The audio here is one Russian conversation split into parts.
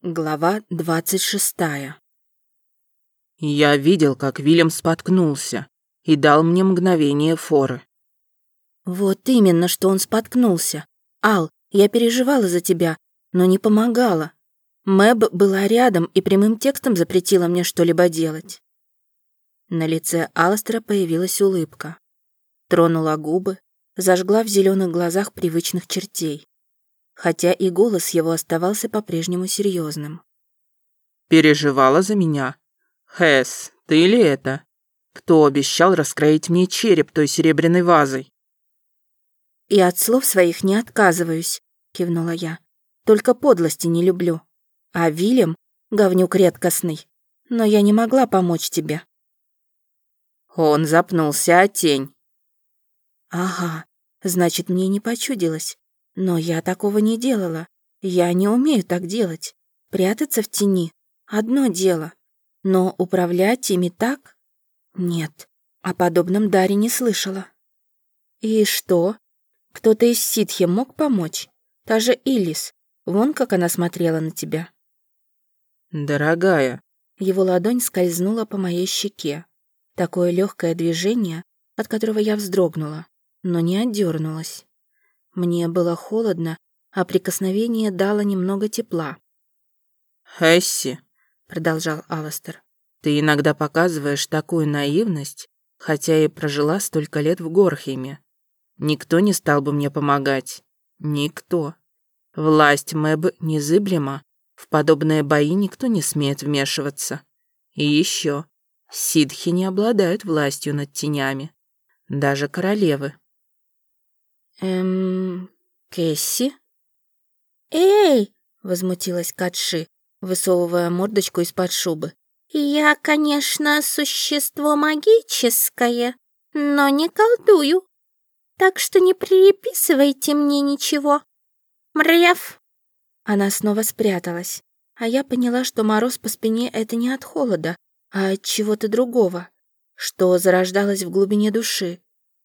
Глава двадцать шестая. Я видел, как Вильям споткнулся и дал мне мгновение форы. Вот именно, что он споткнулся. Ал, я переживала за тебя, но не помогала. Мэб была рядом и прямым текстом запретила мне что-либо делать. На лице Алстера появилась улыбка. Тронула губы, зажгла в зеленых глазах привычных чертей хотя и голос его оставался по-прежнему серьезным. «Переживала за меня? Хэс, ты ли это? Кто обещал раскроить мне череп той серебряной вазой?» «И от слов своих не отказываюсь», — кивнула я. «Только подлости не люблю. А Вильям — говнюк редкостный. Но я не могла помочь тебе». Он запнулся о тень. «Ага, значит, мне не почудилось. Но я такого не делала. Я не умею так делать. Прятаться в тени — одно дело. Но управлять ими так? Нет, о подобном Даре не слышала. И что? Кто-то из ситхи мог помочь? Та же Илис. Вон как она смотрела на тебя. Дорогая. Его ладонь скользнула по моей щеке. Такое легкое движение, от которого я вздрогнула, но не отдернулась. Мне было холодно, а прикосновение дало немного тепла. «Хесси», — продолжал Аластер, — «ты иногда показываешь такую наивность, хотя и прожила столько лет в Горхейме. Никто не стал бы мне помогать. Никто. Власть Мэб незыблема, в подобные бои никто не смеет вмешиваться. И еще, ситхи не обладают властью над тенями. Даже королевы. «Эм... Кэсси?» «Эй!» — возмутилась Катши, высовывая мордочку из-под шубы. «Я, конечно, существо магическое, но не колдую, так что не приписывайте мне ничего. Мряв!» Она снова спряталась, а я поняла, что мороз по спине — это не от холода, а от чего-то другого, что зарождалось в глубине души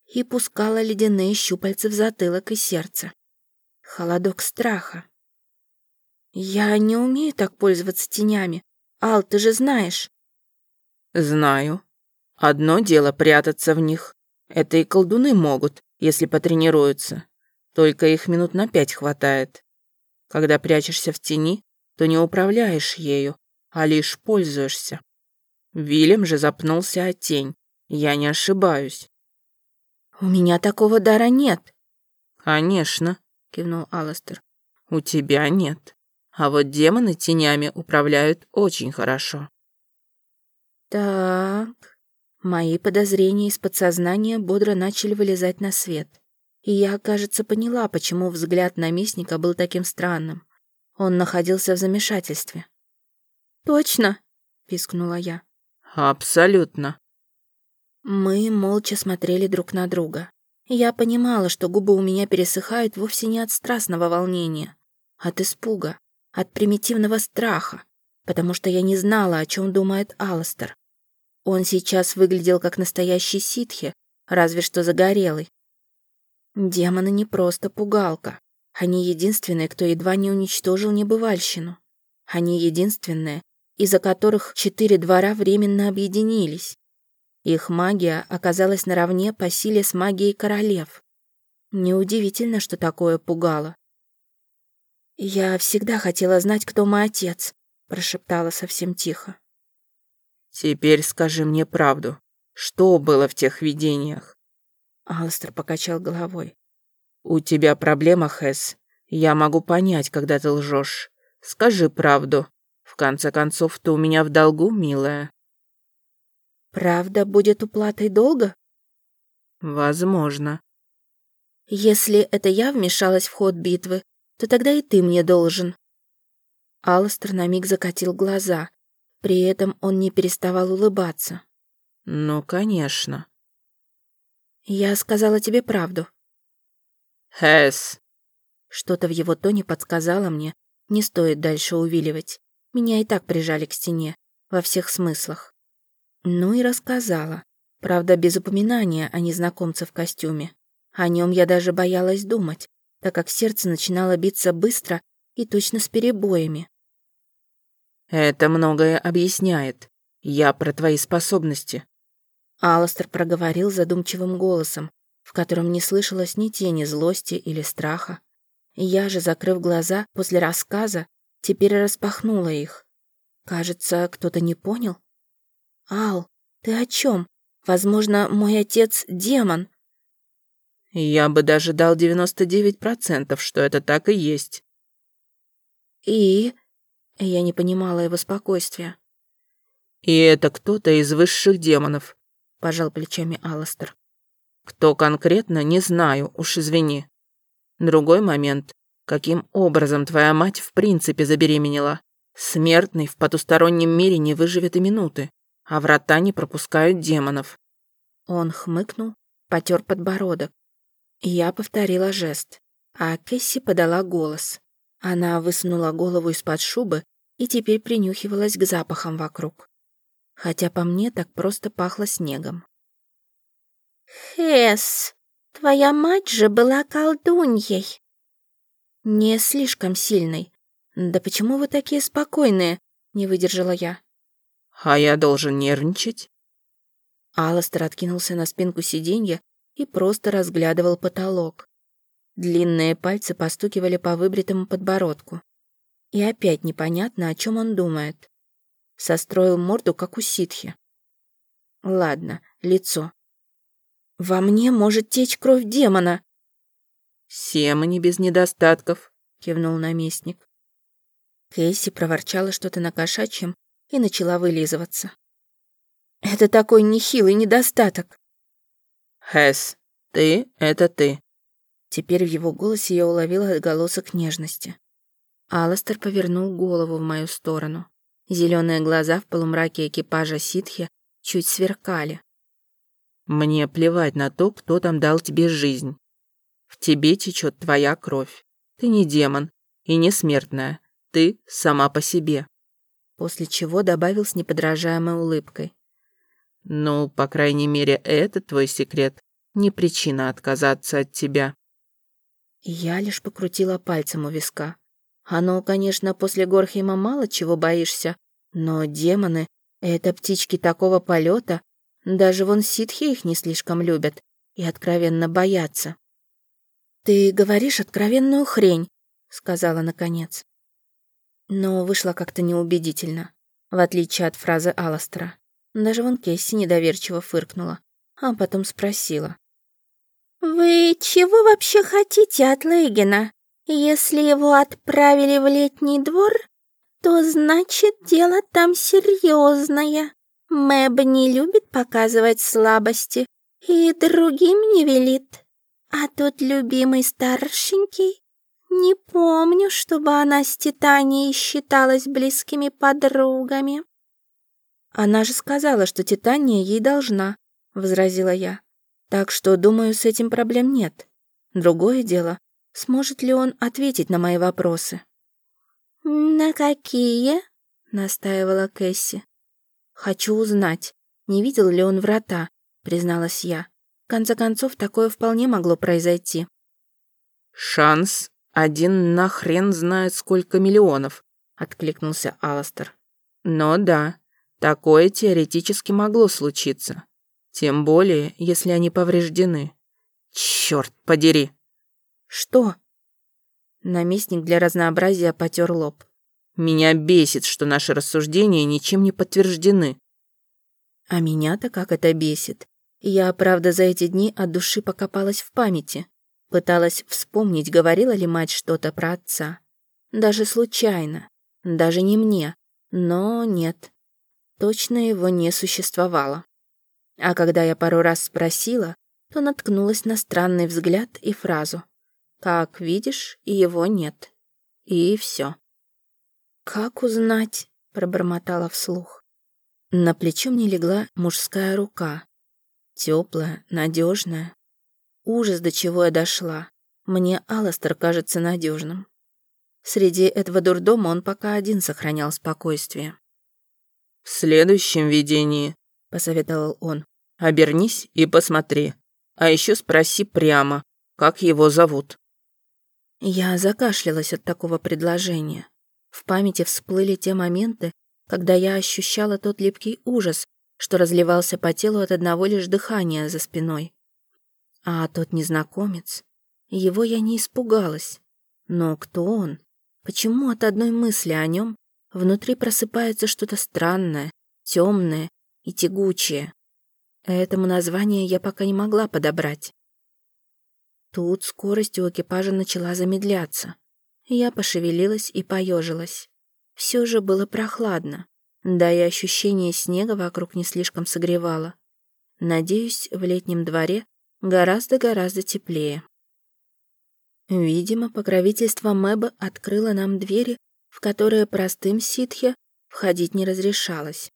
и пускала ледяные щупальца в затылок и сердце. Холодок страха. «Я не умею так пользоваться тенями. Ал, ты же знаешь». «Знаю. Одно дело прятаться в них. Это и колдуны могут, если потренируются. Только их минут на пять хватает. Когда прячешься в тени, то не управляешь ею, а лишь пользуешься. Вильям же запнулся о тень. Я не ошибаюсь. «У меня такого дара нет». «Конечно», — кивнул Аластер. «У тебя нет. А вот демоны тенями управляют очень хорошо». «Так...» Мои подозрения из подсознания бодро начали вылезать на свет. И я, кажется, поняла, почему взгляд наместника был таким странным. Он находился в замешательстве. «Точно?» — пискнула я. «Абсолютно», мы молча смотрели друг на друга. Я понимала, что губы у меня пересыхают вовсе не от страстного волнения, от испуга, от примитивного страха, потому что я не знала, о чем думает Алластер. Он сейчас выглядел как настоящий ситхи, разве что загорелый. Демоны не просто пугалка. Они единственные, кто едва не уничтожил небывальщину. Они единственные, из-за которых четыре двора временно объединились. Их магия оказалась наравне по силе с магией королев. Неудивительно, что такое пугало. «Я всегда хотела знать, кто мой отец», — прошептала совсем тихо. «Теперь скажи мне правду. Что было в тех видениях?» Алстер покачал головой. «У тебя проблема, Хэс. Я могу понять, когда ты лжешь. Скажи правду. В конце концов, ты у меня в долгу, милая». Правда будет уплатой долга? Возможно. Если это я вмешалась в ход битвы, то тогда и ты мне должен. Алластер на миг закатил глаза. При этом он не переставал улыбаться. Ну, конечно. Я сказала тебе правду. Хэс. Что-то в его тоне подсказало мне, не стоит дальше увиливать. Меня и так прижали к стене, во всех смыслах. Ну и рассказала. Правда, без упоминания о незнакомце в костюме. О нем я даже боялась думать, так как сердце начинало биться быстро и точно с перебоями. Это многое объясняет. Я про твои способности. Аластер проговорил задумчивым голосом, в котором не слышалось ни тени злости или страха. Я же, закрыв глаза после рассказа, теперь распахнула их. Кажется, кто-то не понял. «Ал, ты о чем? Возможно, мой отец — демон». «Я бы даже дал 99%, что это так и есть». «И?» Я не понимала его спокойствия. «И это кто-то из высших демонов», — пожал плечами Алластер. «Кто конкретно, не знаю, уж извини. Другой момент. Каким образом твоя мать в принципе забеременела? Смертный в потустороннем мире не выживет и минуты, а врата не пропускают демонов». Он хмыкнул, потер подбородок. Я повторила жест, а Кэсси подала голос. Она высунула голову из-под шубы и теперь принюхивалась к запахам вокруг. Хотя по мне так просто пахло снегом. «Хес, твоя мать же была колдуньей!» «Не слишком сильной. Да почему вы такие спокойные?» — не выдержала я. «А я должен нервничать?» Алластер откинулся на спинку сиденья и просто разглядывал потолок. Длинные пальцы постукивали по выбритому подбородку. И опять непонятно, о чем он думает. Состроил морду, как у ситхи. Ладно, лицо. «Во мне может течь кровь демона!» «Все мы не без недостатков», — кивнул наместник. Кейси проворчала что-то на кошачьем и начала вылизываться. «Это такой нехилый недостаток!» «Хэс, ты — это ты. Теперь в его голосе я уловила отголосок нежности. Аластер повернул голову в мою сторону. Зеленые глаза в полумраке экипажа ситхи чуть сверкали. «Мне плевать на то, кто там дал тебе жизнь. В тебе течет твоя кровь. Ты не демон и не смертная. Ты сама по себе». После чего добавил с неподражаемой улыбкой. «Ну, по крайней мере, это твой секрет. Не причина отказаться от тебя». Я лишь покрутила пальцем у виска. Оно, конечно, после Горхейма мало чего боишься, но демоны — это птички такого полета, даже вон ситхи их не слишком любят и откровенно боятся. «Ты говоришь откровенную хрень», — сказала наконец. Но вышло как-то неубедительно, в отличие от фразы Аластера. Даже вон Кесси недоверчиво фыркнула, а потом спросила. «Вы чего вообще хотите от Лейгена? Если его отправили в летний двор, то значит дело там серьезное. Мэб не любит показывать слабости и другим не велит. А тот любимый старшенький, не помню, чтобы она с Титанией считалась близкими подругами». «Она же сказала, что Титания ей должна», — возразила я. Так что, думаю, с этим проблем нет. Другое дело, сможет ли он ответить на мои вопросы. «На какие?» — настаивала Кэсси. «Хочу узнать, не видел ли он врата», — призналась я. В конце концов, такое вполне могло произойти. «Шанс один на хрен знает сколько миллионов», — откликнулся Аластер. «Но да, такое теоретически могло случиться. Тем более, если они повреждены. Черт подери. Что? Наместник для разнообразия потер лоб. Меня бесит, что наши рассуждения ничем не подтверждены. А меня-то как это бесит. Я, правда, за эти дни от души покопалась в памяти. Пыталась вспомнить, говорила ли мать что-то про отца. Даже случайно. Даже не мне. Но нет. Точно его не существовало. А когда я пару раз спросила, то наткнулась на странный взгляд и фразу. «Как видишь, его нет». И все. «Как узнать?» — пробормотала вслух. На плечо мне легла мужская рука. Теплая, надежная. Ужас, до чего я дошла. Мне Алластер кажется надежным. Среди этого дурдома он пока один сохранял спокойствие. «В следующем видении посоветовал он. «Обернись и посмотри. А еще спроси прямо, как его зовут». Я закашлялась от такого предложения. В памяти всплыли те моменты, когда я ощущала тот липкий ужас, что разливался по телу от одного лишь дыхания за спиной. А тот незнакомец, его я не испугалась. Но кто он? Почему от одной мысли о нем внутри просыпается что-то странное, темное и тягучее? Этому название я пока не могла подобрать. Тут скорость у экипажа начала замедляться. Я пошевелилась и поежилась. Все же было прохладно, да и ощущение снега вокруг не слишком согревало. Надеюсь, в летнем дворе гораздо-гораздо теплее. Видимо, покровительство Мэба открыло нам двери, в которые простым ситхе входить не разрешалось.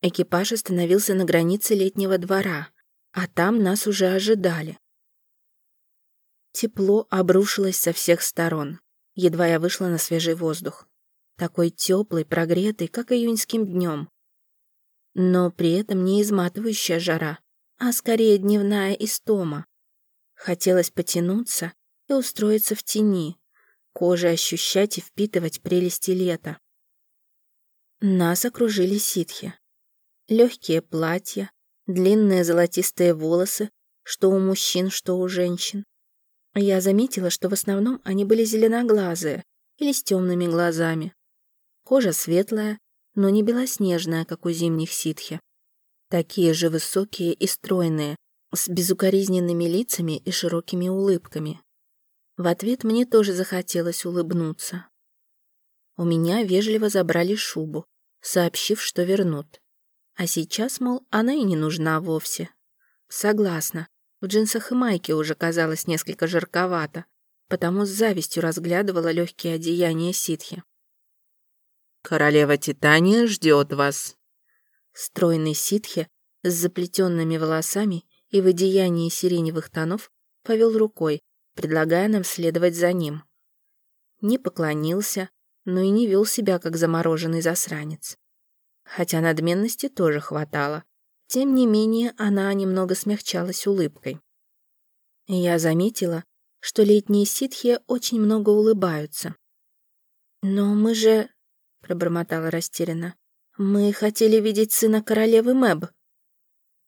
Экипаж остановился на границе летнего двора, а там нас уже ожидали. Тепло обрушилось со всех сторон, едва я вышла на свежий воздух. Такой теплый, прогретый, как июньским днем. Но при этом не изматывающая жара, а скорее дневная истома. Хотелось потянуться и устроиться в тени, кожей ощущать и впитывать прелести лета. Нас окружили ситхи. Легкие платья, длинные золотистые волосы, что у мужчин, что у женщин. Я заметила, что в основном они были зеленоглазые или с темными глазами. Кожа светлая, но не белоснежная, как у зимних ситхи. Такие же высокие и стройные, с безукоризненными лицами и широкими улыбками. В ответ мне тоже захотелось улыбнуться. У меня вежливо забрали шубу, сообщив, что вернут. А сейчас, мол, она и не нужна вовсе. Согласна, в джинсах и майке уже казалось несколько жарковато, потому с завистью разглядывала легкие одеяния ситхи. «Королева Титания ждет вас». Стройный ситхи с заплетенными волосами и в одеянии сиреневых тонов повел рукой, предлагая нам следовать за ним. Не поклонился, но и не вел себя, как замороженный засранец. Хотя надменности тоже хватало. Тем не менее, она немного смягчалась улыбкой. Я заметила, что летние ситхи очень много улыбаются. «Но мы же...» — пробормотала растерянно. «Мы хотели видеть сына королевы Мэб».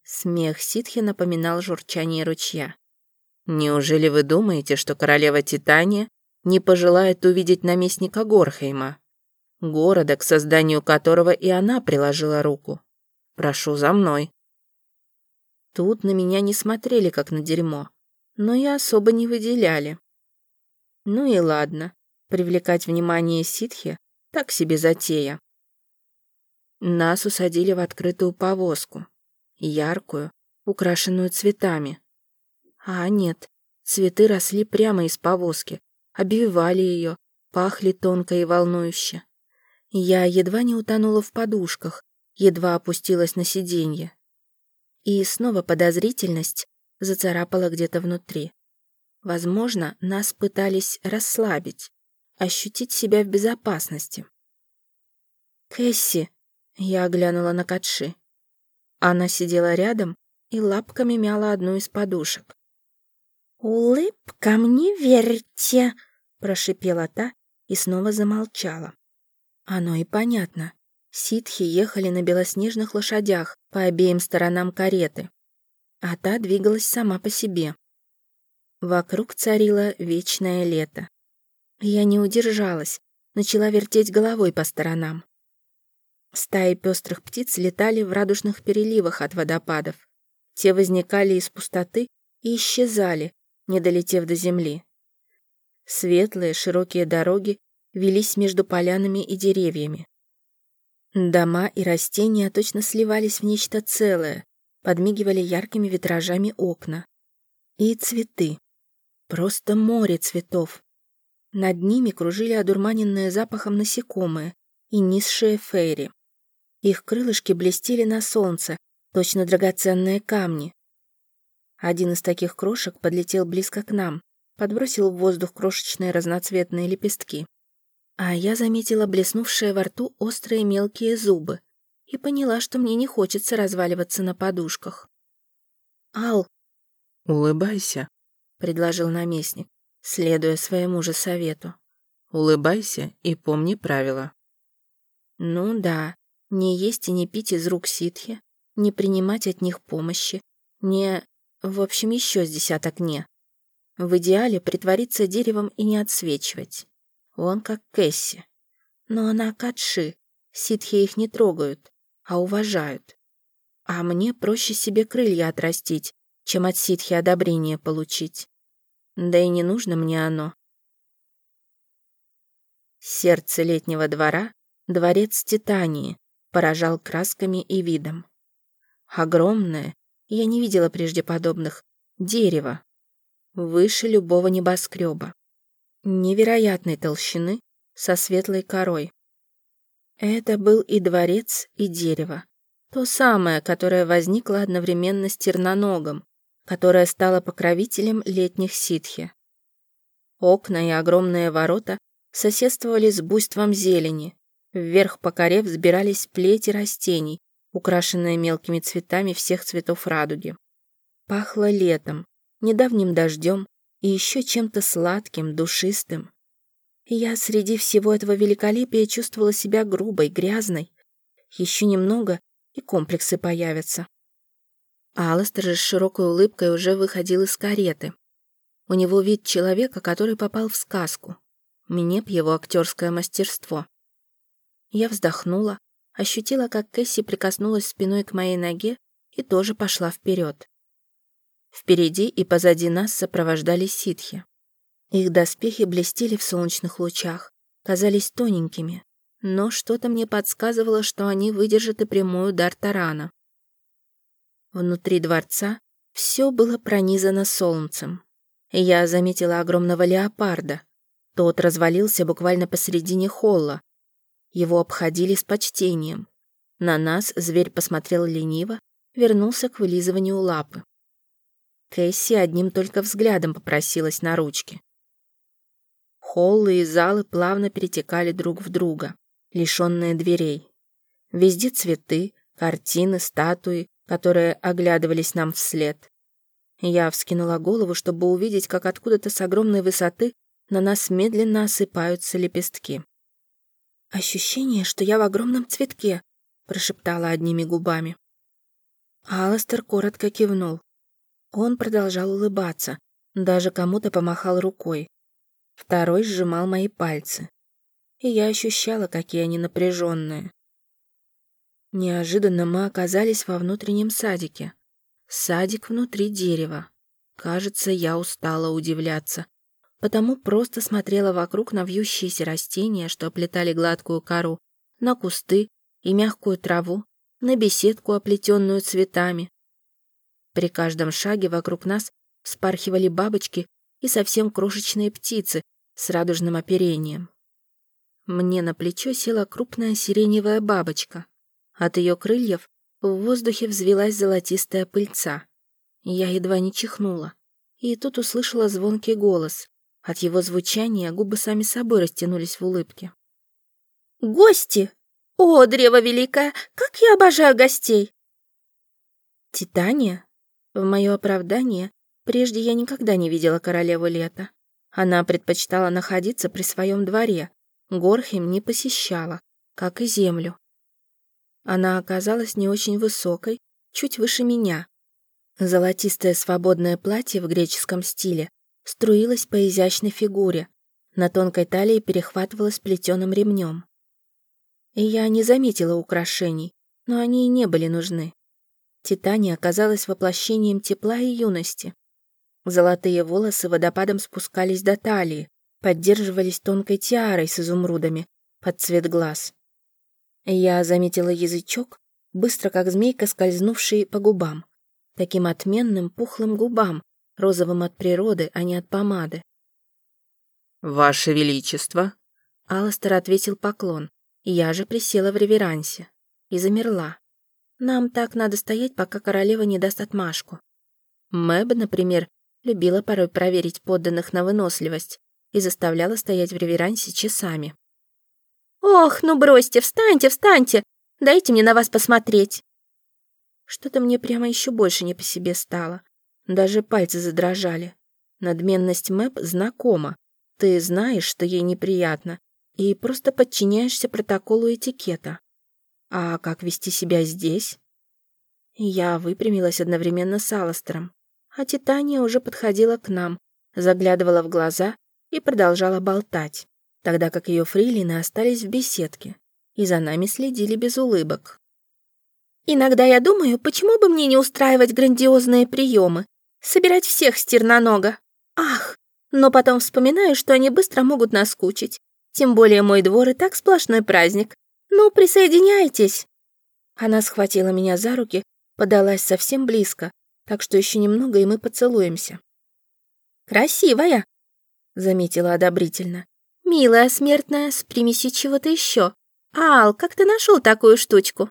Смех ситхи напоминал журчание ручья. Неужели вы думаете, что королева Титания не пожелает увидеть наместника Горхейма, города, к созданию которого и она приложила руку? Прошу за мной. Тут на меня не смотрели, как на дерьмо, но и особо не выделяли. Ну и ладно, привлекать внимание ситхи — так себе затея. Нас усадили в открытую повозку, яркую, украшенную цветами. А нет, цветы росли прямо из повозки, обвивали ее, пахли тонко и волнующе. Я едва не утонула в подушках, едва опустилась на сиденье. И снова подозрительность зацарапала где-то внутри. Возможно, нас пытались расслабить, ощутить себя в безопасности. «Кэсси!» — я оглянула на Катши. Она сидела рядом и лапками мяла одну из подушек. «Улыбкам не верьте!» — прошипела та и снова замолчала. Оно и понятно. Ситхи ехали на белоснежных лошадях по обеим сторонам кареты, а та двигалась сама по себе. Вокруг царило вечное лето. Я не удержалась, начала вертеть головой по сторонам. Стаи пестрых птиц летали в радужных переливах от водопадов. Те возникали из пустоты и исчезали, не долетев до земли. Светлые широкие дороги велись между полянами и деревьями. Дома и растения точно сливались в нечто целое, подмигивали яркими витражами окна. И цветы. Просто море цветов. Над ними кружили одурманенные запахом насекомые и низшие фейри. Их крылышки блестели на солнце, точно драгоценные камни. Один из таких крошек подлетел близко к нам, подбросил в воздух крошечные разноцветные лепестки. А я заметила блеснувшие во рту острые мелкие зубы и поняла, что мне не хочется разваливаться на подушках. «Ал!» «Улыбайся», — предложил наместник, следуя своему же совету. «Улыбайся и помни правила». Ну да, не есть и не пить из рук ситхи, не принимать от них помощи, не... В общем, еще с десяток «не». В идеале притвориться деревом и не отсвечивать. Он как Кэсси. Но она катши, ситхи их не трогают, а уважают. А мне проще себе крылья отрастить, чем от ситхи одобрение получить. Да и не нужно мне оно. Сердце летнего двора, дворец Титании, поражал красками и видом. Огромное, я не видела прежде подобных, дерево, выше любого небоскреба, невероятной толщины, со светлой корой. Это был и дворец, и дерево. То самое, которое возникло одновременно с терноногом, которое стало покровителем летних ситхи. Окна и огромные ворота соседствовали с буйством зелени. Вверх по коре взбирались плети растений, украшенные мелкими цветами всех цветов радуги. Пахло летом, недавним дождем и еще чем-то сладким, душистым. Я среди всего этого великолепия чувствовала себя грубой, грязной. Еще немного, и комплексы появятся. Алластер же с широкой улыбкой уже выходил из кареты. У него вид человека, который попал в сказку. Мне б его актерское мастерство. Я вздохнула, ощутила, как Кэсси прикоснулась спиной к моей ноге и тоже пошла вперед. Впереди и позади нас сопровождали ситхи. Их доспехи блестели в солнечных лучах, казались тоненькими, но что-то мне подсказывало, что они выдержат и прямой удар тарана. Внутри дворца все было пронизано солнцем. Я заметила огромного леопарда. Тот развалился буквально посередине холла. Его обходили с почтением. На нас зверь посмотрел лениво, вернулся к вылизыванию лапы. Кэсси одним только взглядом попросилась на ручки. Холлы и залы плавно перетекали друг в друга, лишенные дверей. Везде цветы, картины, статуи, которые оглядывались нам вслед. Я вскинула голову, чтобы увидеть, как откуда-то с огромной высоты на нас медленно осыпаются лепестки. «Ощущение, что я в огромном цветке», — прошептала одними губами. Алластер коротко кивнул. Он продолжал улыбаться, даже кому-то помахал рукой. Второй сжимал мои пальцы. И я ощущала, какие они напряженные. Неожиданно мы оказались во внутреннем садике. Садик внутри дерева. Кажется, я устала удивляться, потому просто смотрела вокруг на вьющиеся растения, что оплетали гладкую кору, на кусты и мягкую траву, на беседку, оплетенную цветами. При каждом шаге вокруг нас спархивали бабочки и совсем крошечные птицы с радужным оперением. Мне на плечо села крупная сиреневая бабочка. От ее крыльев в воздухе взвелась золотистая пыльца. Я едва не чихнула. И тут услышала звонкий голос. От его звучания губы сами собой растянулись в улыбке. «Гости! О, древо великое! Как я обожаю гостей!» «Титания?» В мое оправдание, прежде я никогда не видела королеву лета. Она предпочитала находиться при своем дворе, Горхем не посещала, как и землю. Она оказалась не очень высокой, чуть выше меня. Золотистое свободное платье в греческом стиле струилось по изящной фигуре, на тонкой талии перехватывалось плетеным ремнем. И я не заметила украшений, но они и не были нужны. Титания оказалась воплощением тепла и юности. Золотые волосы водопадом спускались до талии, поддерживались тонкой тиарой с изумрудами под цвет глаз. Я заметила язычок, быстро как змейка, скользнувший по губам. Таким отменным пухлым губам, розовым от природы, а не от помады. «Ваше Величество!» Алластер ответил поклон, я же присела в реверансе и замерла. Нам так надо стоять, пока королева не даст отмашку. Мэб, например, любила порой проверить подданных на выносливость и заставляла стоять в реверансе часами. «Ох, ну бросьте, встаньте, встаньте! Дайте мне на вас посмотреть!» Что-то мне прямо еще больше не по себе стало. Даже пальцы задрожали. Надменность Мэп знакома. Ты знаешь, что ей неприятно, и просто подчиняешься протоколу этикета. А как вести себя здесь? Я выпрямилась одновременно с Алластером, а Титания уже подходила к нам, заглядывала в глаза и продолжала болтать, тогда как ее фрилины остались в беседке и за нами следили без улыбок. «Иногда я думаю, почему бы мне не устраивать грандиозные приемы, собирать всех с. Ах, но потом вспоминаю, что они быстро могут наскучить. Тем более мой двор и так сплошной праздник. Ну, присоединяйтесь!» Она схватила меня за руки, подалась совсем близко, так что еще немного, и мы поцелуемся. «Красивая!» — заметила одобрительно. «Милая смертная, с примесью чего-то еще. Ал, как ты нашел такую штучку?»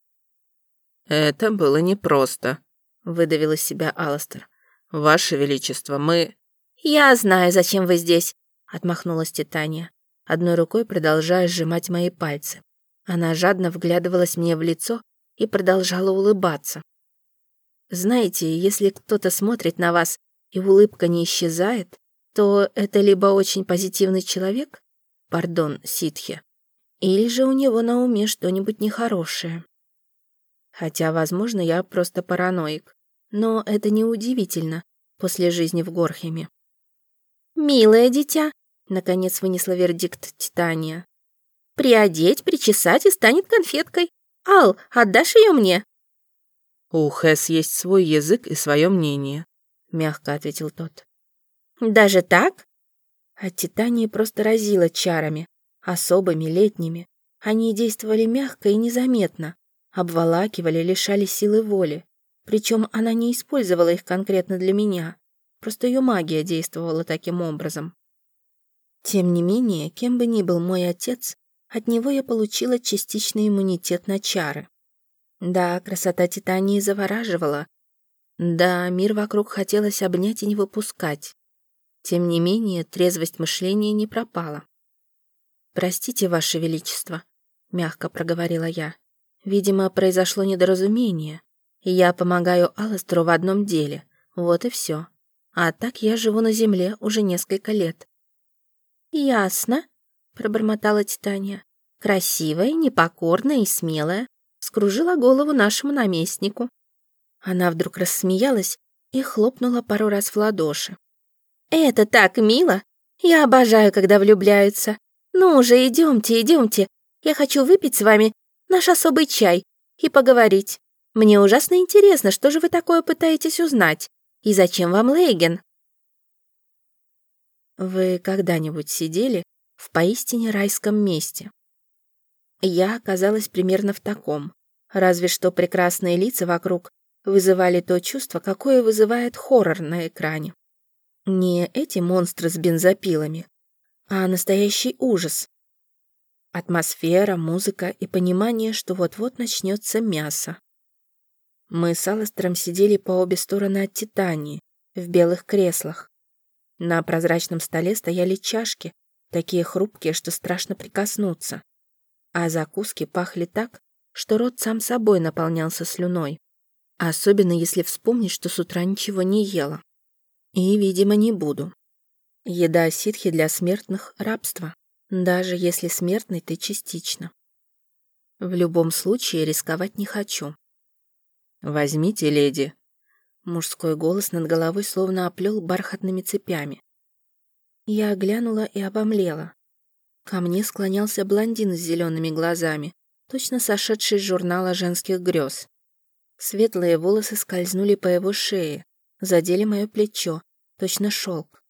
«Это было непросто», — выдавил из себя Аластер. «Ваше Величество, мы...» «Я знаю, зачем вы здесь», — отмахнулась Титания, одной рукой продолжая сжимать мои пальцы. Она жадно вглядывалась мне в лицо и продолжала улыбаться. «Знаете, если кто-то смотрит на вас, и улыбка не исчезает, то это либо очень позитивный человек, пардон, ситхи, или же у него на уме что-нибудь нехорошее. Хотя, возможно, я просто параноик, но это не удивительно после жизни в Горхеме. «Милое дитя», — наконец вынесла вердикт Титания. «Приодеть, причесать и станет конфеткой. Ал, отдашь ее мне?» «У Хэс есть свой язык и свое мнение», — мягко ответил тот. «Даже так?» От Титании просто разило чарами, особыми, летними. Они действовали мягко и незаметно, обволакивали, лишали силы воли. Причем она не использовала их конкретно для меня. Просто ее магия действовала таким образом. Тем не менее, кем бы ни был мой отец, от него я получила частичный иммунитет на чары. Да, красота Титании завораживала. Да, мир вокруг хотелось обнять и не выпускать. Тем не менее, трезвость мышления не пропала. «Простите, Ваше Величество», — мягко проговорила я. «Видимо, произошло недоразумение, я помогаю Алластеру в одном деле. Вот и все. А так я живу на земле уже несколько лет». «Ясно», — пробормотала Титания. «Красивая, непокорная и смелая. Скружила голову нашему наместнику». Она вдруг рассмеялась и хлопнула пару раз в ладоши. «Это так мило! Я обожаю, когда влюбляются. Ну уже, идемте, идемте. Я хочу выпить с вами наш особый чай и поговорить. Мне ужасно интересно, что же вы такое пытаетесь узнать? И зачем вам Лейген?» Вы когда-нибудь сидели в поистине райском месте? Я оказалась примерно в таком, разве что прекрасные лица вокруг вызывали то чувство, какое вызывает хоррор на экране. Не эти монстры с бензопилами, а настоящий ужас. Атмосфера, музыка и понимание, что вот-вот начнется мясо. Мы с Алластером сидели по обе стороны от Титании, в белых креслах. На прозрачном столе стояли чашки, такие хрупкие, что страшно прикоснуться. А закуски пахли так, что рот сам собой наполнялся слюной. Особенно если вспомнить, что с утра ничего не ела. И, видимо, не буду. Еда ситхи для смертных — рабство, даже если смертный ты частично. В любом случае рисковать не хочу. «Возьмите, леди». Мужской голос над головой словно оплел бархатными цепями. Я оглянула и обомлела. Ко мне склонялся блондин с зелеными глазами, точно сошедший из журнала женских грез. Светлые волосы скользнули по его шее, задели мое плечо, точно шелк.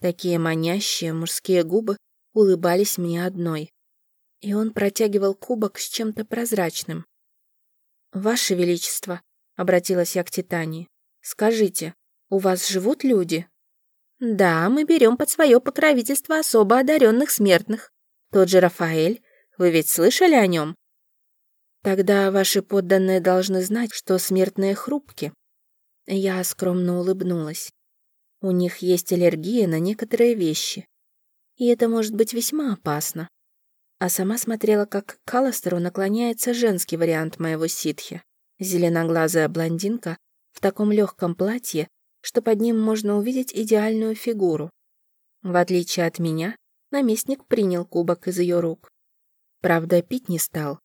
Такие манящие мужские губы улыбались мне одной. И он протягивал кубок с чем-то прозрачным. «Ваше Величество», — обратилась я к Титании, — «скажите, у вас живут люди?» «Да, мы берем под свое покровительство особо одаренных смертных. Тот же Рафаэль, вы ведь слышали о нем?» «Тогда ваши подданные должны знать, что смертные хрупки», я скромно улыбнулась. У них есть аллергия на некоторые вещи. И это может быть весьма опасно. А сама смотрела, как к Каластеру наклоняется женский вариант моего ситхи. Зеленоглазая блондинка в таком легком платье, что под ним можно увидеть идеальную фигуру. В отличие от меня, наместник принял кубок из ее рук. Правда, пить не стал.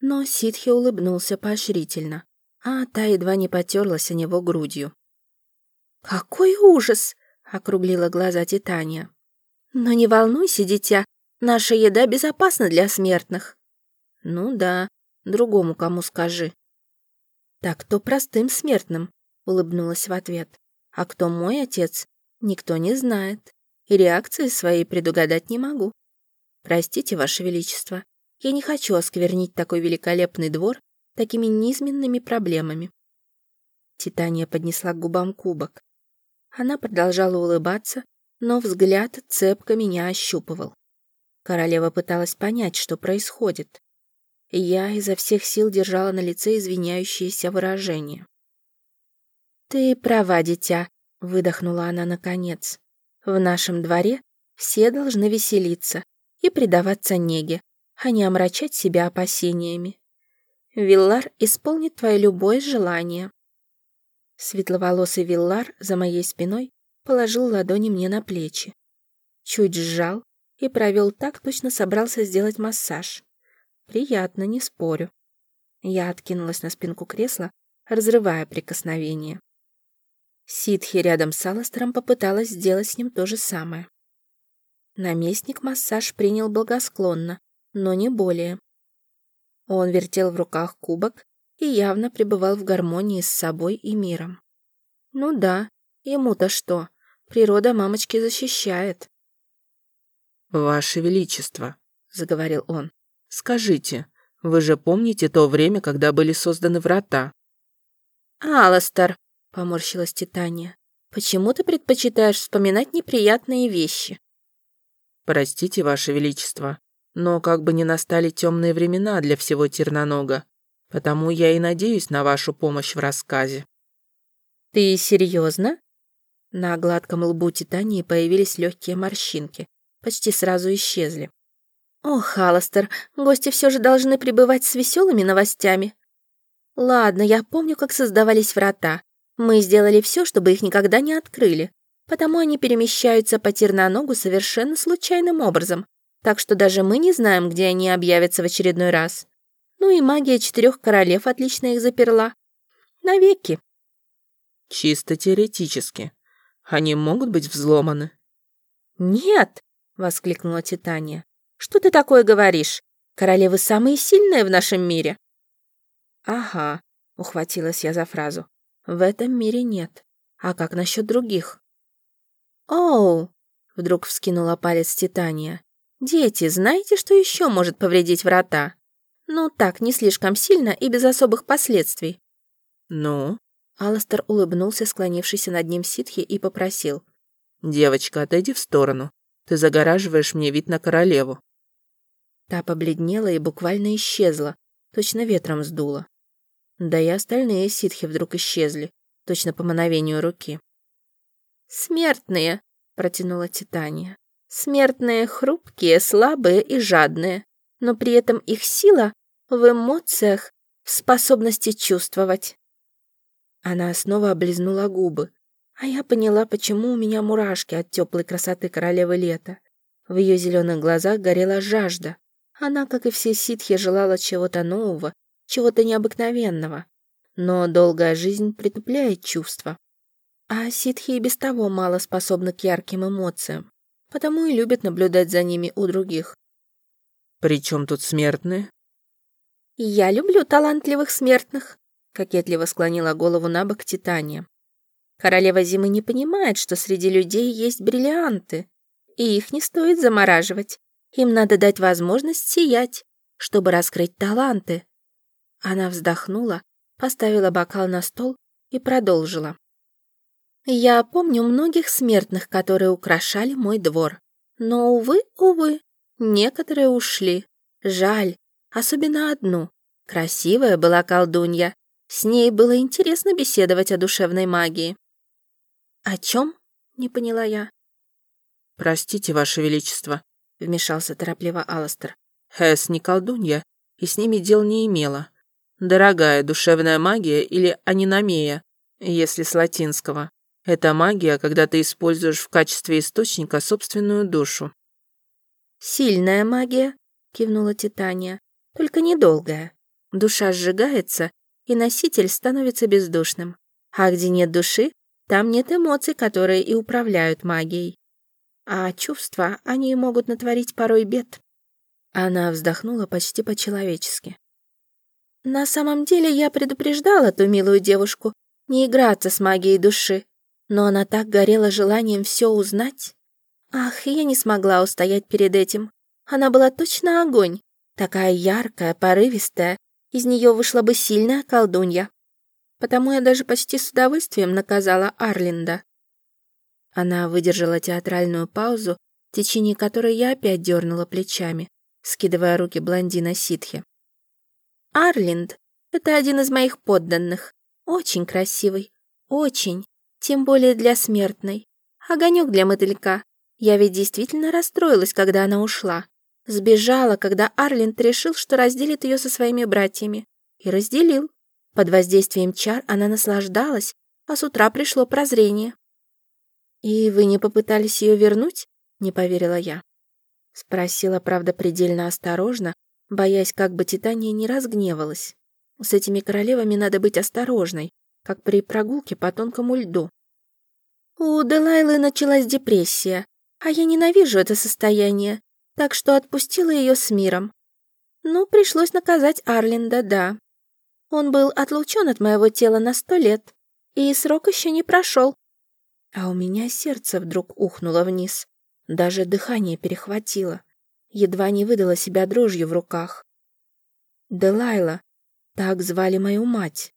Но ситхи улыбнулся поощрительно, а та едва не потерлась о него грудью. «Какой ужас!» — округлила глаза Титания. «Но не волнуйся, дитя, наша еда безопасна для смертных». «Ну да, другому кому скажи». «Так то простым смертным», — улыбнулась в ответ. «А кто мой отец, никто не знает, и реакции своей предугадать не могу. Простите, Ваше Величество, я не хочу осквернить такой великолепный двор такими низменными проблемами». Титания поднесла к губам кубок. Она продолжала улыбаться, но взгляд цепко меня ощупывал. Королева пыталась понять, что происходит. Я изо всех сил держала на лице извиняющееся выражение. «Ты права, дитя», — выдохнула она наконец. «В нашем дворе все должны веселиться и предаваться неге, а не омрачать себя опасениями. Виллар исполнит твое любое желание». Светловолосый Виллар за моей спиной положил ладони мне на плечи. Чуть сжал и провел так, точно собрался сделать массаж. Приятно, не спорю. Я откинулась на спинку кресла, разрывая прикосновение. Ситхи рядом с Аластером попыталась сделать с ним то же самое. Наместник массаж принял благосклонно, но не более. Он вертел в руках кубок и явно пребывал в гармонии с собой и миром. Ну да, ему-то что? Природа мамочки защищает. «Ваше Величество», — заговорил он, — «скажите, вы же помните то время, когда были созданы врата?» «Аластер», — поморщилась Титания, — «почему ты предпочитаешь вспоминать неприятные вещи?» «Простите, Ваше Величество, но как бы ни настали темные времена для всего Тернонога, потому я и надеюсь на вашу помощь в рассказе». «Ты серьезно?» На гладком лбу Титании появились легкие морщинки, почти сразу исчезли. «О, Халластер, гости все же должны пребывать с веселыми новостями». «Ладно, я помню, как создавались врата. Мы сделали все, чтобы их никогда не открыли, потому они перемещаются по Терноногу совершенно случайным образом, так что даже мы не знаем, где они объявятся в очередной раз. Ну и магия четырех королев отлично их заперла. Навеки». «Чисто теоретически», они могут быть взломаны?» «Нет!» — воскликнула Титания. «Что ты такое говоришь? Королевы самые сильные в нашем мире!» «Ага», — ухватилась я за фразу. «В этом мире нет. А как насчет других?» «Оу!» — вдруг вскинула палец Титания. «Дети, знаете, что еще может повредить врата? Ну, так, не слишком сильно и без особых последствий». «Ну?» Аластер улыбнулся, склонившийся над ним ситхи, и попросил. «Девочка, отойди в сторону. Ты загораживаешь мне вид на королеву». Та побледнела и буквально исчезла, точно ветром сдуло. Да и остальные ситхи вдруг исчезли, точно по мановению руки. «Смертные», — протянула Титания. «Смертные хрупкие, слабые и жадные, но при этом их сила в эмоциях, в способности чувствовать. Она снова облизнула губы, а я поняла, почему у меня мурашки от теплой красоты королевы лета. В ее зеленых глазах горела жажда. Она, как и все ситхи, желала чего-то нового, чего-то необыкновенного. Но долгая жизнь притупляет чувства. А ситхи и без того мало способны к ярким эмоциям, потому и любят наблюдать за ними у других. «При чем тут смертные?» «Я люблю талантливых смертных», кокетливо склонила голову на бок Титания. Королева зимы не понимает, что среди людей есть бриллианты, и их не стоит замораживать. Им надо дать возможность сиять, чтобы раскрыть таланты. Она вздохнула, поставила бокал на стол и продолжила. Я помню многих смертных, которые украшали мой двор. Но, увы, увы, некоторые ушли. Жаль, особенно одну. Красивая была колдунья, с ней было интересно беседовать о душевной магии. «О чем?» — не поняла я. «Простите, Ваше Величество», — вмешался торопливо Алластер. «Хэс не колдунья, и с ними дел не имела. Дорогая душевная магия или аниномия, если с латинского. Это магия, когда ты используешь в качестве источника собственную душу. «Сильная магия», — кивнула Титания, — «только недолгая. Душа сжигается, и носитель становится бездушным. А где нет души, там нет эмоций, которые и управляют магией. А чувства, они могут натворить порой бед». Она вздохнула почти по-человечески. «На самом деле я предупреждала ту милую девушку не играться с магией души, но она так горела желанием все узнать. Ах, я не смогла устоять перед этим. Она была точно огонь, такая яркая, порывистая, из нее вышла бы сильная колдунья. Потому я даже почти с удовольствием наказала Арлинда. Она выдержала театральную паузу, в течение которой я опять дернула плечами, скидывая руки блондина ситхи. Арлинд — это один из моих подданных. Очень красивый. Очень. Тем более для смертной. Огонек для мотылька. Я ведь действительно расстроилась, когда она ушла. Сбежала, когда Арлинд решил, что разделит ее со своими братьями. И разделил. Под воздействием чар она наслаждалась, а с утра пришло прозрение. «И вы не попытались ее вернуть?» — не поверила я. Спросила, правда, предельно осторожно, боясь, как бы Титания не разгневалась. С этими королевами надо быть осторожной, как при прогулке по тонкому льду. У Делайлы началась депрессия, а я ненавижу это состояние, так что отпустила ее с миром. Ну, пришлось наказать Арлинда, да. Он был отлучен от моего тела на сто лет, и срок еще не прошел. А у меня сердце вдруг ухнуло вниз. Даже дыхание перехватило. Едва не выдала себя дрожью в руках. Делайла, так звали мою мать.